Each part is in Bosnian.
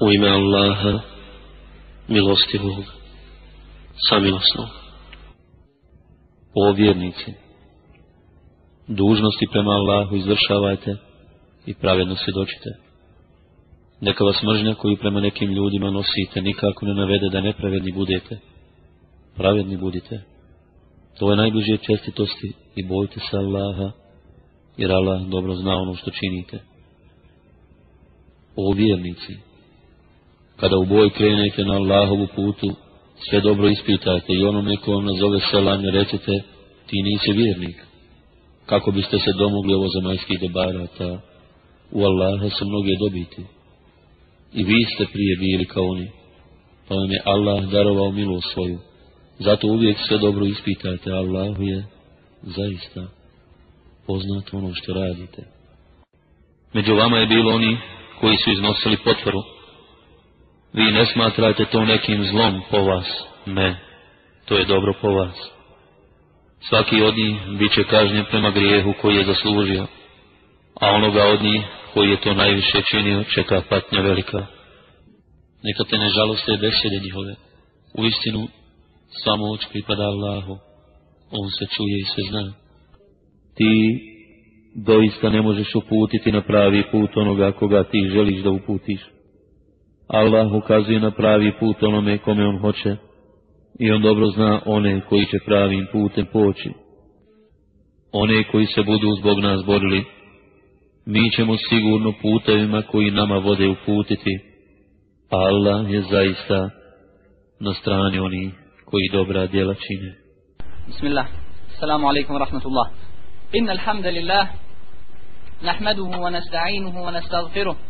U ime Allaha, milostivog, samilosnog. O vjernici, dužnosti prema Allahu izvršavajte i pravedno svjedočite. Neka vas mržnja koju prema nekim ljudima nosite nikako ne navede da nepravedni budete. Pravedni budite. To je najbliže čestitosti i bojte se Allaha, jer Allah dobro zna ono što činite. O vjernici, kada u boj krenete na Allahovu putu, sve dobro ispitajte i onome ko vam nazove selam recite, ti nisi vjernik. Kako biste se domogli ovo zemaljskih dobara, ta u Allaha su mnoge dobiti. I vi ste prije bili kao oni, pa vam je Allah darovao milost svoju. Zato uvijek sve dobro ispitajte, Allah je zaista poznat ono što radite. Među vama je bilo oni koji su iznosili potvoru. Vi ne smatrate to nekim zlom po vas. Ne, to je dobro po vas. Svaki od njih bit će kažnjen prema grijehu koji je zaslužio, a onoga od njih koji je to najviše činio čeka patnja velika. Neka te ne žaloste besede njihove. U istinu, samo oč pripada Allahu. On se čuje i se zna. Ti doista ne možeš uputiti na pravi put onoga koga ti želiš da uputiš. Allah ukazuje na pravi put onome kome on hoće, i on dobro zna one koji će pravim putem poći. One koji se budu zbog nas borili, mi ćemo sigurno putevima koji nama vode uputiti, Allah je zaista na strani oni koji dobra djela čine. Bismillah, Assalamu alaikum wa rahmatullah. Inna alhamda lillah, nahmaduhu wa nasta'inuhu wa nasta'afiruhu.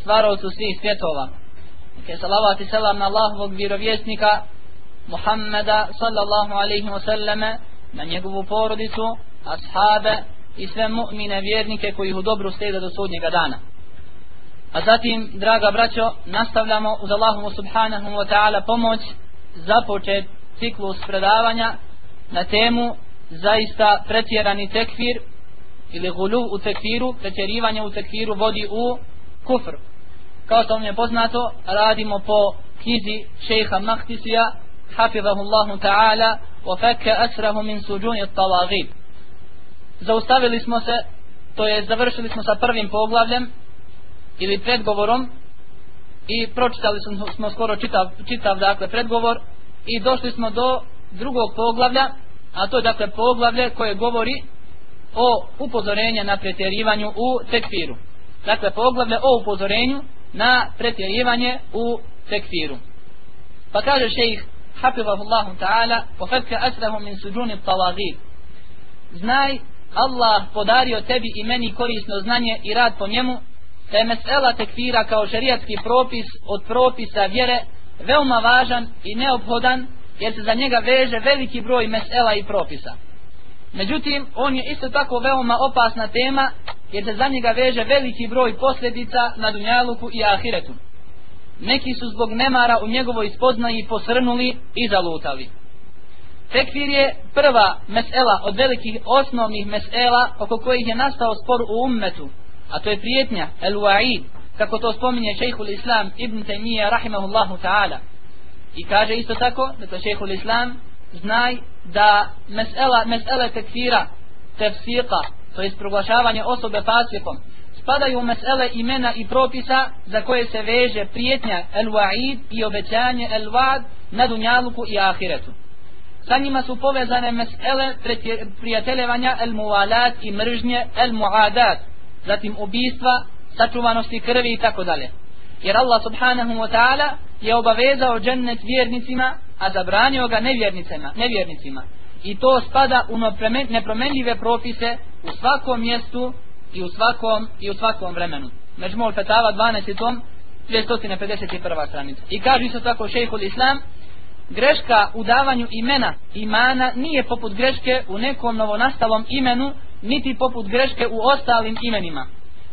stvarovcu svih svjetova. Neke salavat i selam na Allahovog vjerovjesnika Muhammeda sallallahu alaihi wa sallame na njegovu porodicu, ashabe i sve mu'mine vjernike koji ih u dobru slijede do sudnjega dana. A zatim, draga braćo, nastavljamo uz Allahovu subhanahu wa ta'ala pomoć započet ciklus predavanja na temu zaista pretjerani tekfir ili gulu u tekfiru, pretjerivanje u tekfiru vodi u kufr. Kao što vam je poznato, radimo po knjizi šeha Maktisija, hafidhahullahu ta'ala, wa fakka asrahu min suđuni talagib. Zaustavili smo se, to je završili smo sa prvim poglavljem, ili predgovorom, i pročitali smo, smo skoro čitav, čitav dakle, predgovor, i došli smo do drugog poglavlja, a to je dakle poglavlje koje govori o upozorenju na pretjerivanju u tekfiru dakle poglavlje o upozorenju na pretjerivanje u tekfiru. Pa kaže šejih Hafizahullah ta'ala Pofetka asrahu min suđuni talagi Znaj Allah podario tebi i meni korisno znanje i rad po njemu Te je mesela tekfira kao šerijatski propis od propisa vjere Veoma važan i neophodan jer se za njega veže veliki broj mesela i propisa Međutim, on je isto tako veoma opasna tema jer se za njega veže veliki broj posljedica na dunjaluku i ahiretu. Neki su zbog nemara u njegovoj spoznaji posrnuli i zalutali. Tekfir je prva mesela od velikih osnovnih mesela oko kojih je nastao spor u ummetu, a to je prijetnja el wa'id kako to spominje šejhul islam ibn Taymiyyah rahimahullahu ta'ala i kaže isto tako da to šejhul islam znaj da mesela, mesela tekfira tefsika to jest proglašavanje osobe fasikom spadaju u mesele imena i propisa za koje se veže prijetnja el wa'id i obećanje el wa'd na dunjaluku i ahiretu. Sa njima su povezane mesele prijateljevanja el-muvalat i mržnje el muadat zatim ubistva, sačuvanosti krvi i tako dalje. Jer Allah subhanahu wa ta'ala je obavezao džennet vjernicima a zabranio ga nevjernicima, nevjernicima i to spada u nepromenljive propise u svakom mjestu i u svakom i u svakom vremenu Međmol Fetava 12. tom 251. stranica i kaže isto tako šejhul Islam greška u davanju imena imana nije poput greške u nekom novonastalom imenu niti poput greške u ostalim imenima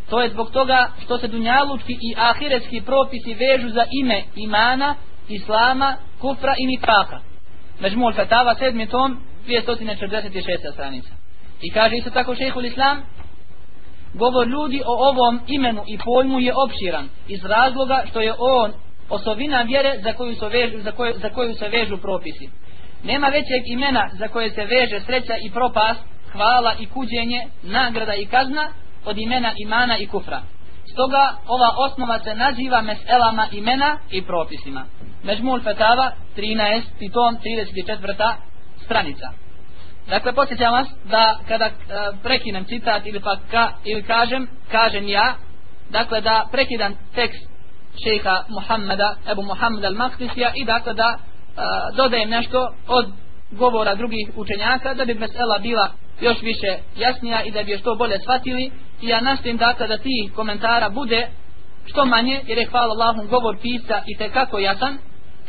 to je zbog toga što se dunjalučki i ahiretski propisi vežu za ime imana islama, kufra i nifaka Međmul Fetava 7. tom 246. stranica i kaže isto tako šejhul Islam govor ljudi o ovom imenu i pojmu je opširan iz razloga što je on osobina vjere za koju se vežu, za koju, za koju se vežu propisi. Nema većeg imena za koje se veže sreća i propast, hvala i kuđenje, nagrada i kazna od imena imana i kufra. Stoga ova osnova se naziva meselama imena i propisima. Međmul Fetava 13. tom 34 stranica. Dakle, posjećam vas da kada e, prekinem citat ili pa ka, ili kažem, kažem ja, dakle da prekidam tekst šeha Muhammeda, Ebu Muhammed al-Maktisija i dakle da e, dodajem nešto od govora drugih učenjaka da bi mesela bila još više jasnija i da bi je što bolje shvatili i ja nastim dakle da ti komentara bude što manje jer je hvala Allahom govor pisa i te kako jasan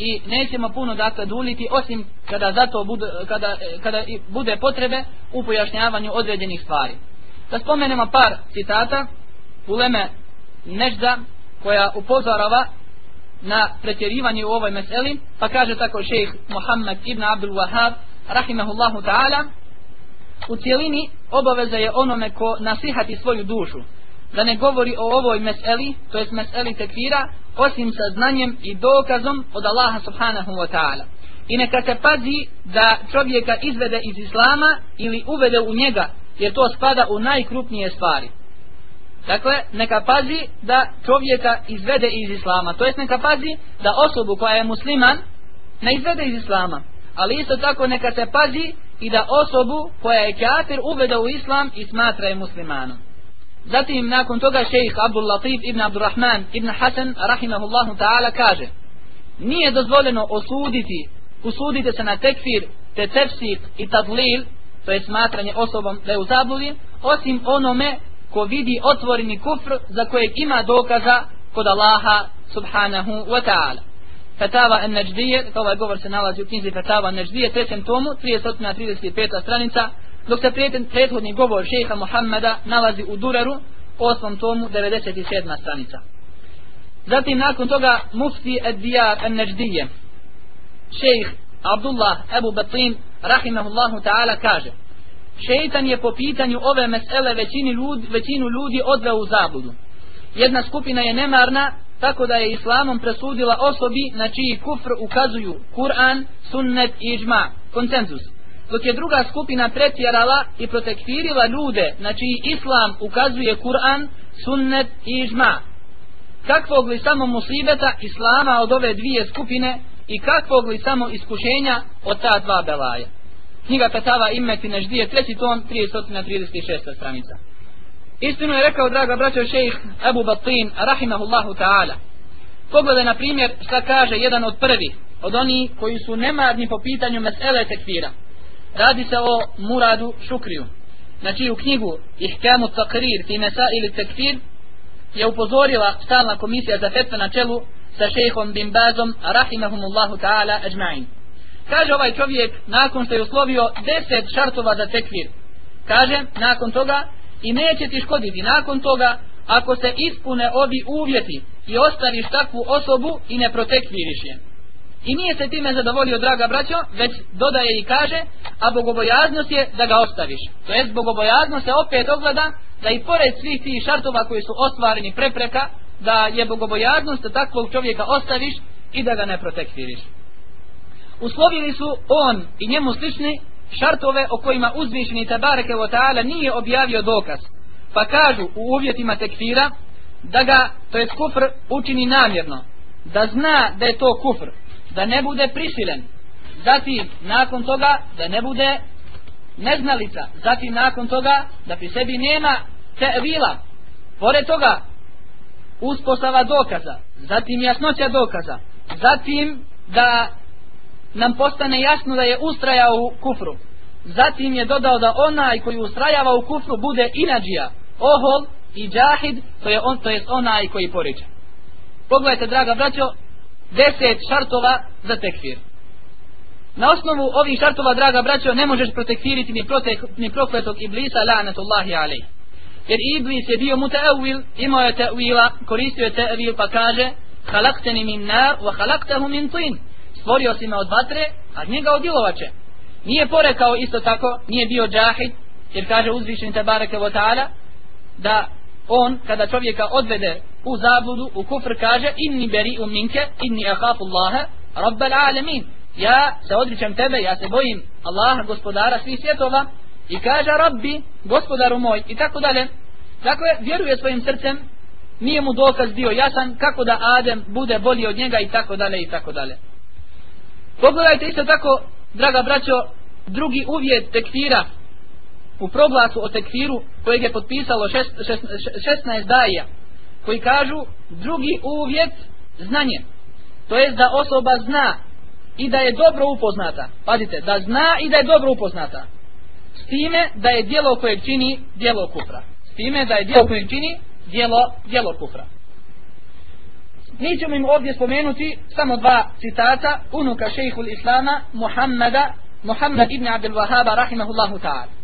i nećemo puno dakle duliti osim kada zato bude, kada, e, kada bude potrebe u pojašnjavanju određenih stvari. Da spomenemo par citata uleme nežda koja upozorava na pretjerivanje u ovoj meseli pa kaže tako šejh Muhammed ibn Abdul Wahab rahimahullahu ta'ala u cijelini obaveza je onome ko nasihati svoju dušu da ne govori o ovoj meseli to jest meseli tekvira osim sa znanjem i dokazom od Allaha subhanahu wa ta'ala i neka se pazi da čovjeka izvede iz islama ili uvede u njega jer to spada u najkrupnije stvari Dakle, neka pazi da čovjeka izvede iz islama. To jest neka pazi da osobu koja je musliman ne izvede iz islama. Ali isto tako neka se pazi i da osobu koja je kafir uvede u islam i smatra je muslimanom. Zatim nakon toga šejh Abdul Latif ibn Abdurrahman ibn Hasan rahimahullahu ta'ala kaže Nije dozvoljeno osuditi, usudite se na tekfir, te tefsik i tadlil, to je smatranje osobom da je u zabludi, osim onome ko vidi otvoreni kufr za kojeg ima dokaza kod Allaha subhanahu wa ta'ala. Fatava en Neđdije, ovaj govor se nalazi u knjizi Fatava en Neđdije, trećem tomu, 335. stranica, dok se prethodni govor šeha Muhammeda nalazi u Dureru, osmom tomu, 97. stranica. Zatim nakon toga mufti ed dijar en neždije, šejh Abdullah Ebu Batin, rahimahullahu ta'ala, kaže, šeitan je po pitanju ove mesele većini ljudi, većinu ljudi odveo u zabudu. Jedna skupina je nemarna, tako da je islamom presudila osobi na čiji kufr ukazuju Kur'an, sunnet i ižma, koncenzus. Dok je druga skupina pretjerala i protekfirila ljude na čiji islam ukazuje Kur'an, sunnet i ižma. Kakvog li samo musibeta islama od ove dvije skupine i kakvog li samo iskušenja od ta dva belaja knjiga Petava Immeti Neždije, treći tom, 336. stranica. Istinu je rekao, draga braćo šejih Abu Batin, rahimahullahu ta'ala. Pogledaj, na primjer, šta kaže jedan od prvih, od onih koji su nemarni po pitanju mesele tekfira. Radi se o Muradu Šukriju. na u knjigu Ihkamu Takrir, fi mesa ili tekfir, je upozorila stalna komisija za fetve na čelu sa šejhom Bin Bazom, rahimahumullahu ta'ala, ajma'in. Kaže ovaj čovjek nakon što je uslovio deset šartova za tekvir. Kaže nakon toga i neće ti škoditi nakon toga ako se ispune ovi uvjeti i ostaviš takvu osobu i ne protekviriš je. I nije se time zadovolio, draga braćo, već dodaje i kaže, a bogobojaznost je da ga ostaviš. To jest bogobojaznost se opet ogleda da i pored svih tih šartova koji su ostvareni prepreka, da je bogobojaznost da takvog čovjeka ostaviš i da ga ne protekviriš. Uslovili su on i njemu slični šartove o kojima uzvišeni tabareke wa ta'ala nije objavio dokaz. Pa kažu u uvjetima tekfira da ga, to je kufr, učini namjerno. Da zna da je to kufr. Da ne bude prisilen. Zatim, nakon toga, da ne bude neznalica. Zatim, nakon toga, da pri sebi nema tevila. Pored toga, uspostava dokaza. Zatim, jasnoća dokaza. Zatim, da nam postane jasno da je ustrajao u kufru. Zatim je dodao da onaj koji ustrajava u kufru bude inađija, ohol i džahid, to je, on, to jest onaj koji poriče. Pogledajte, draga braćo, deset šartova za tekfir. Na osnovu ovih šartova, draga braćo, ne možeš protekfiriti ni, protek, ni prokletog iblisa, la'natullahi alaih. Jer iblis je bio mutaawil, imao je ta'wila, koristio je ta'wil pa kaže, halakteni min nar, wa halaktahu min tin stvorio si me od vatre, a njega od ilovače. Nije porekao isto tako, nije bio džahid, jer kaže uzvišen te bareke wa ta'ala, da on, kada čovjeka odvede u zabludu, u kufr, kaže, inni beri u minke, inni ahafu Allahe, rabbal alemin. Ja se odričem tebe, ja se bojim Allaha, gospodara svih svjetova, i kaže, rabbi, gospodaru moj, i tako dalje. Dakle, vjeruje svojim srcem, nije mu dokaz bio jasan, kako da Adem bude bolji od njega, i tako dalje, i tako dalje. Pogledajte isto tako, draga braćo, drugi uvjet tekfira u proglasu o tekfiru kojeg je potpisalo 16 daja koji kažu drugi uvjet znanje. To jest da osoba zna i da je dobro upoznata. Pazite, da zna i da je dobro upoznata. S time da je djelo koje čini djelo kufra. S time da je djelo koje čini djelo, djelo kufra. Mi ćemo im ovdje spomenuti samo dva citata unuka šejhul Islama Muhammada Muhammad ibn Abdul Wahaba rahimahullahu ta'ala.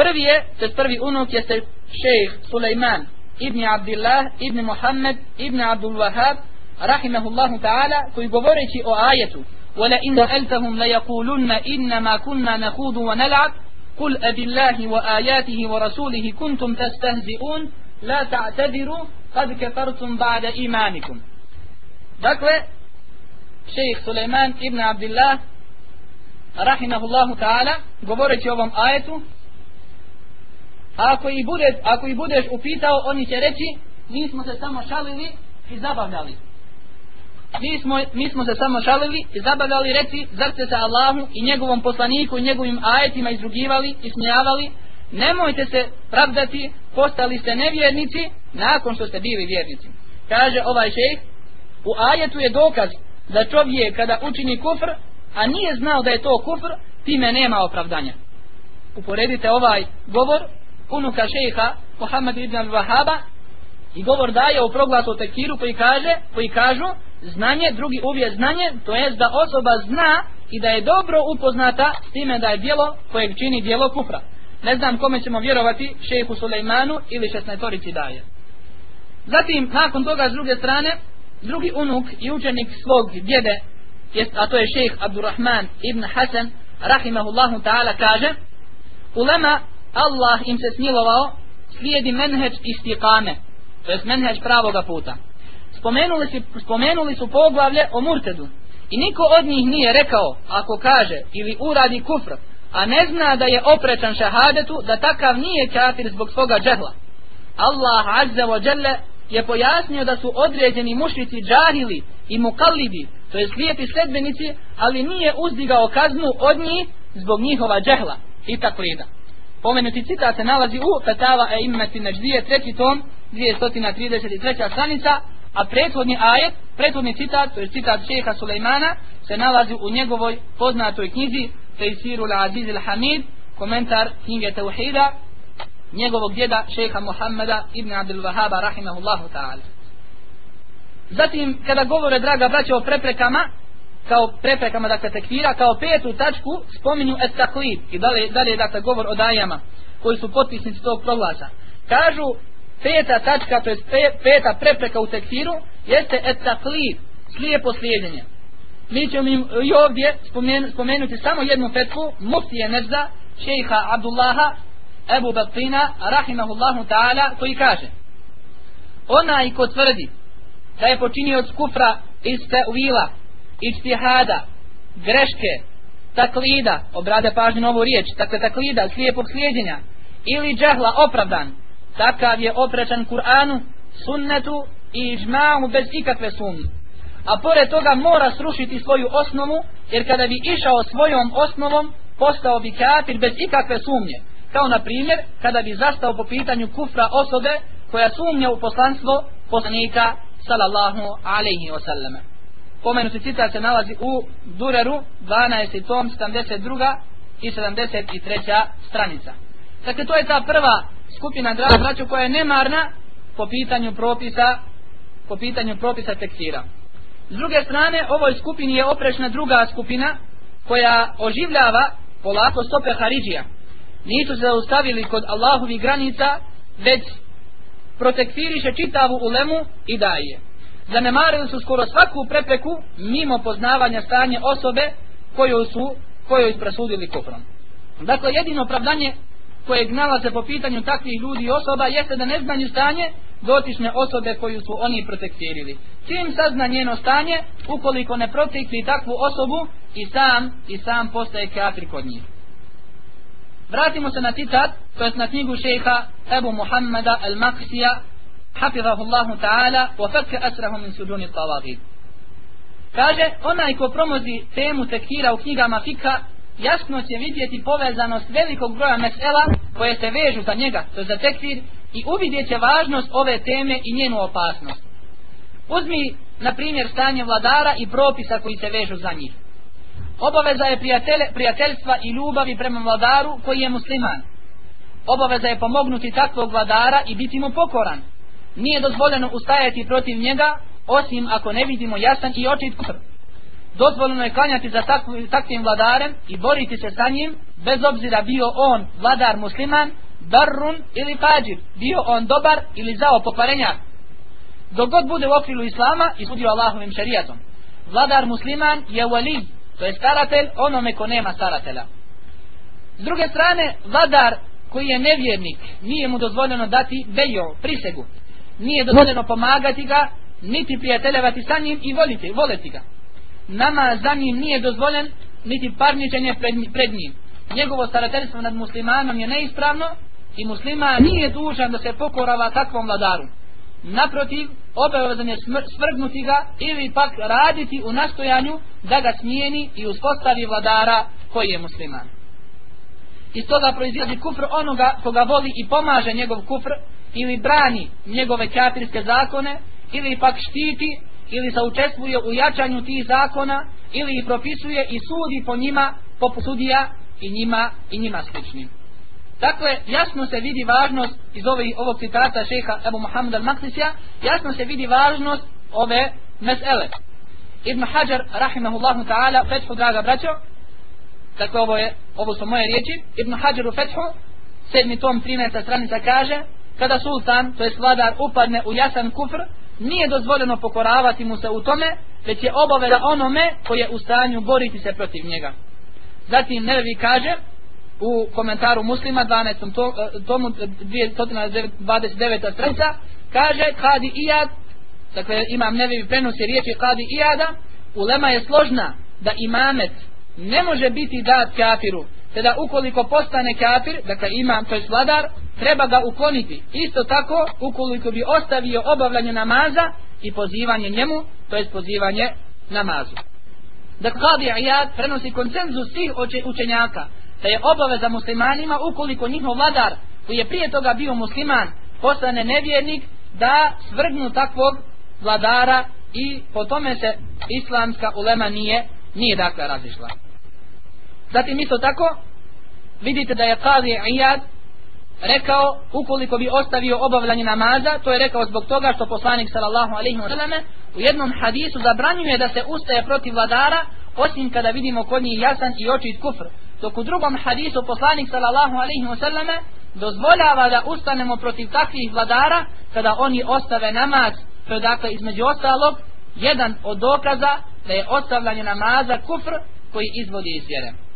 Prvi je, to je prvi unuk jeste šejh Sulejman ibn Abdullah ibn Muhammad ibn Abdul Wahab rahimahullahu ta'ala koji govoreći o ajetu وَلَئِنْ سَأَلْتَهُمْ لَيَقُولُنَّ إِنَّمَا كُنَّا نَخُوضُ وَنَلْعَبْ قُلْ أَبِاللَّهِ وَآيَاتِهِ وَرَسُولِهِ كُنْتُمْ تَسْتَهْزِئُونَ لَا تَعْتَذِرُوا قَدْ كَفَرْتُمْ بَعْدَ إِيمَانِكُمْ Dakle, šejih Suleiman ibn Abdillah, rahimahullahu ta'ala, govoreći o ovom ajetu, ako i, bude, ako i budeš upitao, oni će reći, mi smo se samo šalili i zabavljali. Mi smo, mi smo se samo šalili i zabavljali reci, zar ste se Allahu i njegovom poslaniku i njegovim ajetima izrugivali i smijavali, nemojte se pravdati, postali ste nevjernici nakon što ste bili vjernici. Kaže ovaj šejh, U ajetu je dokaz da čovjek kada učini kufr, a nije znao da je to kufr, time nema opravdanja. Uporedite ovaj govor unuka šeha Muhammed ibn al-Wahaba i govor daje u proglasu tekiru koji kaže, koji kažu znanje, drugi uvjet znanje, to jest da osoba zna i da je dobro upoznata s time da je dijelo kojeg čini dijelo kufra. Ne znam kome ćemo vjerovati, šehu Sulejmanu ili šestnajtorici daje. Zatim, nakon toga s druge strane, drugi unuk i učenik svog djede, jest, a to je šejh Abdurrahman ibn Hasan, rahimahullahu ta'ala, kaže, ulema Allah im se smilovao, slijedi menheđ istikame to jest menheđ pravoga puta. Spomenuli, si, spomenuli su poglavlje o murtedu, i niko od njih nije rekao, ako kaže ili uradi kufr, a ne zna da je oprečan šahadetu, da takav nije kafir zbog svoga džehla. Allah azza wa jalla je pojasnio da su određeni mušnici džahili i mukallidi, to je slijepi sledbenici, ali nije uzdigao kaznu od njih zbog njihova džehla i taklida. Pomenuti citat se nalazi u Fetava e immeti neđdije, treći tom, 233. stranica, a prethodni ajet, prethodni citat, to je citat šeha Sulejmana, se nalazi u njegovoj poznatoj knjizi Tejsiru al-Aziz al-Hamid, komentar knjige Tauhida, njegovog djeda šeha Muhammeda ibn Abdul Wahaba rahimahullahu ta'ala. Zatim, kada govore, draga braće, o preprekama, kao preprekama, dakle, tekvira, kao petu tačku, spominju et taklid, i dalje, dalje, dakle, govor o dajama, koji su potpisnici tog proglasa. Kažu, peta tačka, to je peta prepreka u tekfiru, jeste et taklid, slijepo slijedjenje. Mi ćemo im i ovdje spomenuti samo jednu petku, muftije Nezda, šejha Abdullaha, Ebu Batina rahimahullahu ta'ala koji kaže onaj ko tvrdi da je počinio od kufra iz teuvila, ištihada, greške, taklida, obrade pažnju na ovu riječ, dakle taklida, slijepog slijedjenja, ili džahla opravdan, takav je oprečan Kur'anu, sunnetu i ižma'u bez ikakve sumnje. A pored toga mora srušiti svoju osnovu, jer kada bi išao svojom osnovom, postao bi kafir bez ikakve sumnje. Kao na primjer, kada bi zastao po pitanju kufra osobe koja sumnja u poslanstvo poslanika sallallahu alaihi wa sallam. Pomenuti citat se nalazi u Dureru 12. tom 72. i 73. stranica. Dakle, to je ta prva skupina draga braću koja je nemarna po pitanju propisa po pitanju propisa tekstira. S druge strane, ovoj skupini je oprešna druga skupina koja oživljava polako stope Haridžija. Nisu se zaustavili kod Allahovi granica, već protekfiriše čitavu ulemu i daje. Zanemarili su skoro svaku prepreku mimo poznavanja stanje osobe koju su koju ispresudili kufrom. Dakle, jedino opravdanje koje nalaze po pitanju takvih ljudi i osoba jeste da ne znanju stanje dotične osobe koju su oni protektirili. Čim sazna njeno stanje, ukoliko ne protekli takvu osobu i sam i sam postaje kafir kod njih. Vratimo se na citat, to jest na knjigu šeha Ebu Muhammada al-Maksija hafizahu Allahu ta'ala, wa fakka asrahu min suduni tawagid. Kaže, onaj ko promozi temu tekira u knjigama fika, jasno će vidjeti povezanost velikog broja mesela koje se vežu za njega, to je za tekfir, i uvidjet će važnost ove teme i njenu opasnost. Uzmi, na primjer, stanje vladara i propisa koji se vežu za njih. Obaveza je prijatelj, prijateljstva i ljubavi prema vladaru koji je musliman. Obaveza je pomognuti takvog vladara i biti mu pokoran. Nije dozvoljeno ustajati protiv njega, osim ako ne vidimo jasan i očit kufr. Dozvoljeno je klanjati za takv, takvim vladarem i boriti se sa njim, bez obzira bio on vladar musliman, darun ili fađir, bio on dobar ili zao pokvarenjak. Dogod bude u okviru islama i sudio Allahovim šarijatom. Vladar musliman je wali, to je staratelj onome ko nema staratela. S druge strane, vladar koji je nevjernik, nije mu dozvoljeno dati bejo, prisegu. Nije dozvoljeno pomagati ga, niti prijateljevati sa njim i voliti, voleti ga. Nama za njim nije dozvoljen, niti parničenje pred, pred njim. Njegovo starateljstvo nad muslimanom je neispravno i muslima nije dužan da se pokorava takvom vladaru. Naprotiv, obavezan je svrgnuti ga ili pak raditi u nastojanju da ga smijeni i uspostavi vladara koji je musliman. Iz toga proizlazi kufr onoga koga voli i pomaže njegov kufr ili brani njegove kafirske zakone ili pak štiti ili saučestvuje u jačanju tih zakona ili ih propisuje i sudi po njima poput sudija i njima i njima sličnim. Dakle, jasno se vidi važnost iz ove, ovog citata šeha Ebu Muhammed al-Maksisija, jasno se vidi važnost ove mesele. Ibn Hajar, rahimahullahu ta'ala, Fethu, draga braćo, dakle ovo, je, ovo su moje riječi, Ibn Hajar u Fethu, sedmi tom 13. stranica kaže, kada sultan, to je vladar, upadne u jasan kufr, nije dozvoljeno pokoravati mu se u tome, već je obaveza onome koji je u stanju boriti se protiv njega. Zatim Nevi kaže, u komentaru muslima 12. To, e, tomu 229. stranica kaže Kadi Iyad dakle imam nevi prenosi riječi Kadi Iyada ulema je složna da imamet ne može biti dat kafiru te da ukoliko postane kafir dakle imam to je vladar treba ga ukloniti. Isto tako ukoliko bi ostavio obavljanje namaza i pozivanje njemu to je pozivanje namazu. Dakle, Kadi Iyad prenosi koncenzus svih učenjaka da je obaveza muslimanima ukoliko njihov vladar koji je prije toga bio musliman postane nevjernik da svrgnu takvog vladara i po tome se islamska ulema nije nije dakle razišla zatim isto tako vidite da je Qadi Iyad rekao ukoliko bi ostavio obavljanje namaza to je rekao zbog toga što poslanik sallallahu alaihi wa selleme u jednom hadisu zabranjuje da se ustaje protiv vladara osim kada vidimo kod njih jasan i očit kufr. Dok u drugom hadisu poslanik sallallahu alaihi wa sallame dozvoljava da ustanemo protiv takvih vladara kada oni ostave namaz. To je dakle između ostalog jedan od dokaza da je ostavljanje namaza kufr koji izvodi iz vjere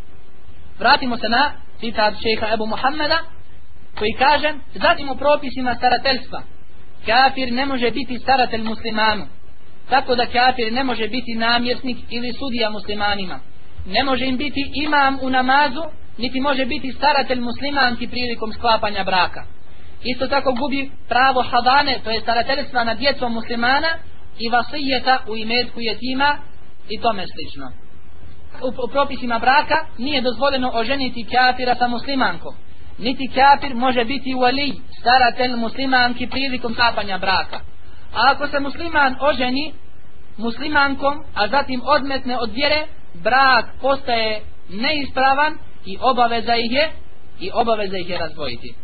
vratimo se na citat šeha Ebu Muhammeda koji kaže zatim u propisima starateljstva kafir ne može biti staratelj muslimanu tako da kafir ne može biti namjesnik ili sudija muslimanima. Ne može im biti imam u namazu niti može biti staratelj muslimanki prilikom sklapanja braka. Isto tako gubi pravo hadane to je starateljstva nad djecom muslimana i vasijeta u imetku jetima i tome slično u, u propisima braka nije dozvoljeno oženiti kafira sa muslimankom. Niti kafir može biti wali staratelj muslimanki prilikom sklapanja braka. A ako se musliman oženi muslimankom a zatim odmetne od vjere brak postaje neispravan i obaveza ih je i obaveza ih je razvojiti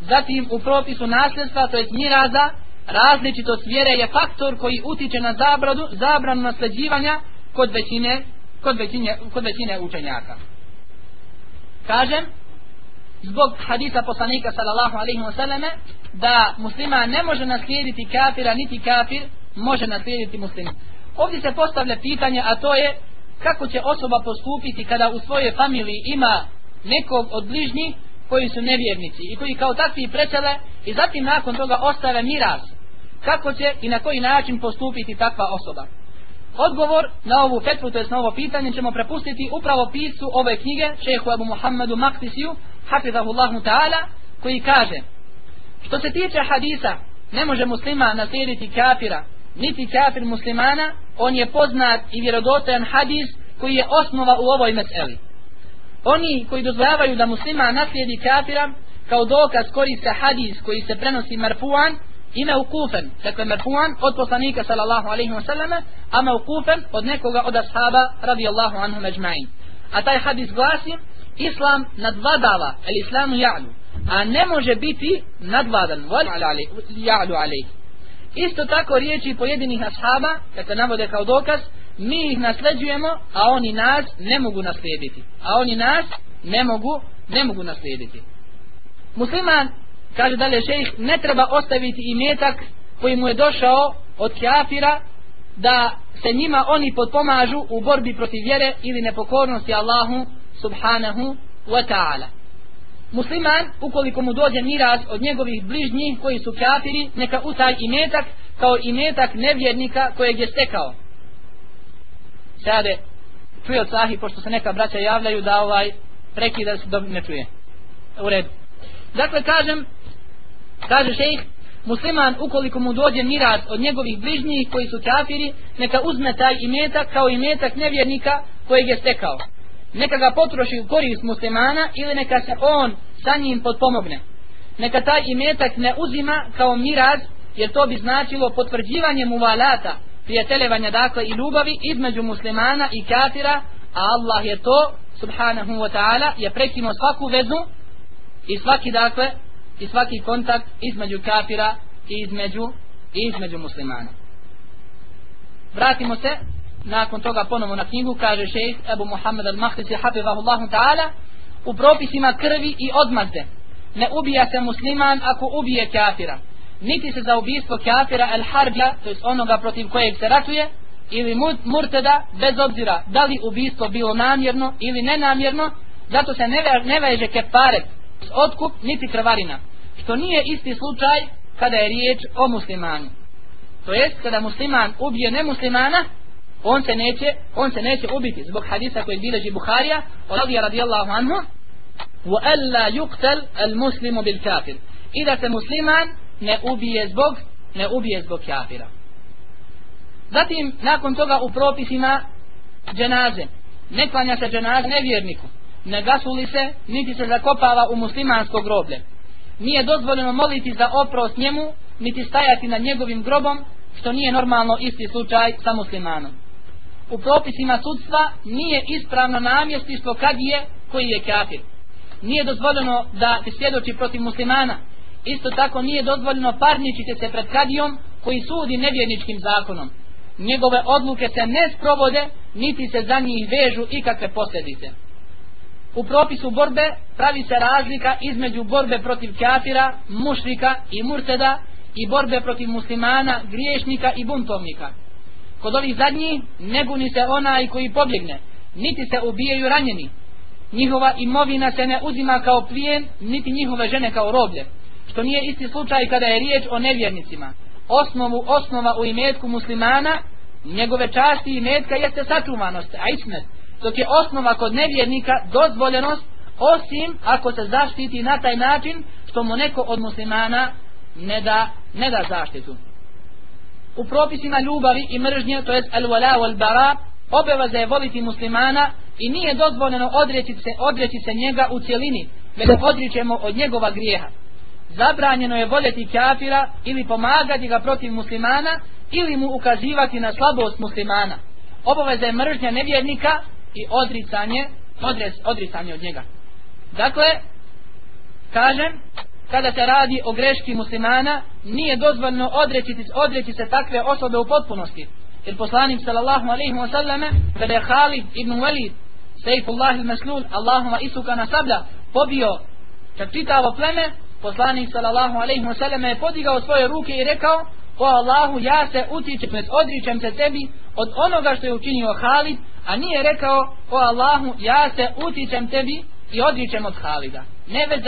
zatim u propisu nasljedstva to je miraza različitost vjere je faktor koji utiče na zabranu, zabranu nasljeđivanja kod većine kod većine, kod većine učenjaka. Kažem zbog hadisa poslanika sallallahu alaihi wasallam da muslima ne može naslijediti kafira niti kafir može naslijediti muslima. ovdje se postavlja pitanje a to je kako će osoba postupiti kada u svojoj familiji ima nekog od bližnjih koji su nevjernici i koji kao takvi prečele i zatim nakon toga ostave miras. Kako će i na koji način postupiti takva osoba? Odgovor na ovu fetvu to je na ovo pitanje ćemo prepustiti upravo pisu ove knjige šehu Abu Muhammedu Maktisiju hafizahullahu ta'ala koji kaže što se tiče hadisa ne može muslima naslijediti kafira niti kafir muslimana on je poznat i vjerodostojan hadis koji je osnova u ovoj meseli. Oni koji dozvoljavaju da muslima naslijedi kafira kao dokaz koriste hadis koji se prenosi marfuan i meukufen dakle merfuan od poslanika sallallahu alaihi wasallam a meukufen od nekoga od ashaba radijallahu anhu međma'in a taj hadis glasi islam nadvladava el islamu ja'lu a ne može biti nadvladan ja'lu alaihi. Isto tako riječi pojedinih ashaba dakle navode kao dokaz mi ih nasleđujemo a oni nas ne mogu naslijediti. A oni nas ne mogu ne mogu naslijediti. Musliman kaže dalje šejh ne treba ostaviti imetak koji mu je došao od kafira da se njima oni podpomažu u borbi protiv vjere ili nepokornosti Allahu subhanahu wa ta'ala. Musliman ukoliko mu dođe miraz od njegovih bližnjih koji su kafiri neka utaj imetak kao imetak nevjernika kojeg je stekao. Sade čuje od sahi pošto se neka braća javljaju da ovaj prekida se dobro ne čuje. U redu. Dakle kažem kaže šejh musliman ukoliko mu dođe miras od njegovih bližnjih koji su kafiri neka uzme taj imetak kao imetak nevjernika kojeg je stekao. Neka ga potroši u korist muslimana ili neka se on sa njim potpomogne. Neka taj imetak ne uzima kao miraz jer to bi značilo potvrđivanje muvalata prijateljevanja dakle i ljubavi između muslimana i kafira a Allah je to subhanahu wa ta'ala je prekinuo svaku vezu i svaki dakle i svaki kontakt između kafira i između i između muslimana. Vratimo se nakon toga ponovo na knjigu kaže šejh Abu Muhammed al-Mahdisi hafizahullahu ta'ala u propisima krvi i odmazde. Ne ubija se musliman ako ubije kafira. Niti se za ubijstvo kafira el harbija to je onoga protiv kojeg se ratuje ili murteda bez obzira da li ubijstvo bilo namjerno ili nenamjerno zato se ne, ne veže kefaret otkup niti krvarina što nije isti slučaj kada je riječ o muslimanu. To jest kada musliman ubije nemuslimana on se neće on se neće ubiti. Zbog hadisa koji bileži Buharija od radija radijallahu anhu wa alla yuqtal al muslimu bil kafir. I da se musliman ne ubije zbog ne ubije zbog kafira. Zatim nakon toga u propisima dženaze. Ne klanja se dženaze nevjerniku ne gasuli se niti se zakopava u muslimansko groblje. Nije dozvoljeno moliti za oprost njemu niti stajati nad njegovim grobom što nije normalno isti slučaj sa muslimanom. U propisima sudstva nije ispravno namjestištvo kadije koji je kafir. Nije dozvoljeno da se svjedoči protiv muslimana. Isto tako nije dozvoljeno parničiti se pred kadijom koji sudi nevjerničkim zakonom. Njegove odluke se ne sprovode niti se za njih vežu ikakve posljedice u propisu borbe pravi se razlika između borbe protiv kafira, mušrika i murteda i borbe protiv muslimana, griješnika i buntovnika kod ovih zadnjih ne guni se onaj koji pobjegne niti se ubijaju ranjeni njihova imovina se ne uzima kao plijen, niti njihove žene kao roblje. Što nije isti slučaj kada je riječ o nevjernicima. Osnovu, osnova u imetku muslimana, njegove časti i imetka jeste sačuvanost, a ismet. Dok je osnova kod nevjernika dozvoljenost, osim ako se zaštiti na taj način što mu neko od muslimana ne da, ne da zaštitu. U propisima ljubavi i mržnje, to jest al-wala wal-bara, obaveza je voliti muslimana i nije dozvoljeno odreći se, odreći se njega u cjelini, već odričemo od njegova grijeha. Zabranjeno je voljeti kafira ili pomagati ga protiv muslimana ili mu ukazivati na slabost muslimana. Obaveza je mržnja nevjernika i odricanje, odres, odricanje od njega. Dakle, kažem, kada se radi o greški muslimana, nije dozvoljeno odreći, odreći se takve osobe u potpunosti. Jer poslanik sallallahu alaihi wa sallame, kada je Halid ibn Walid, Sejfullah il-Maslul, Allahuma isuka na sablja, pobio čak čitavo pleme, poslanik sallallahu alaihi wa sallame je podigao svoje ruke i rekao, o Allahu, ja se utičem, odričem se tebi od onoga što je učinio Halid a nije rekao, o Allahu, ja se utičem tebi i odričem od Halida. Ne već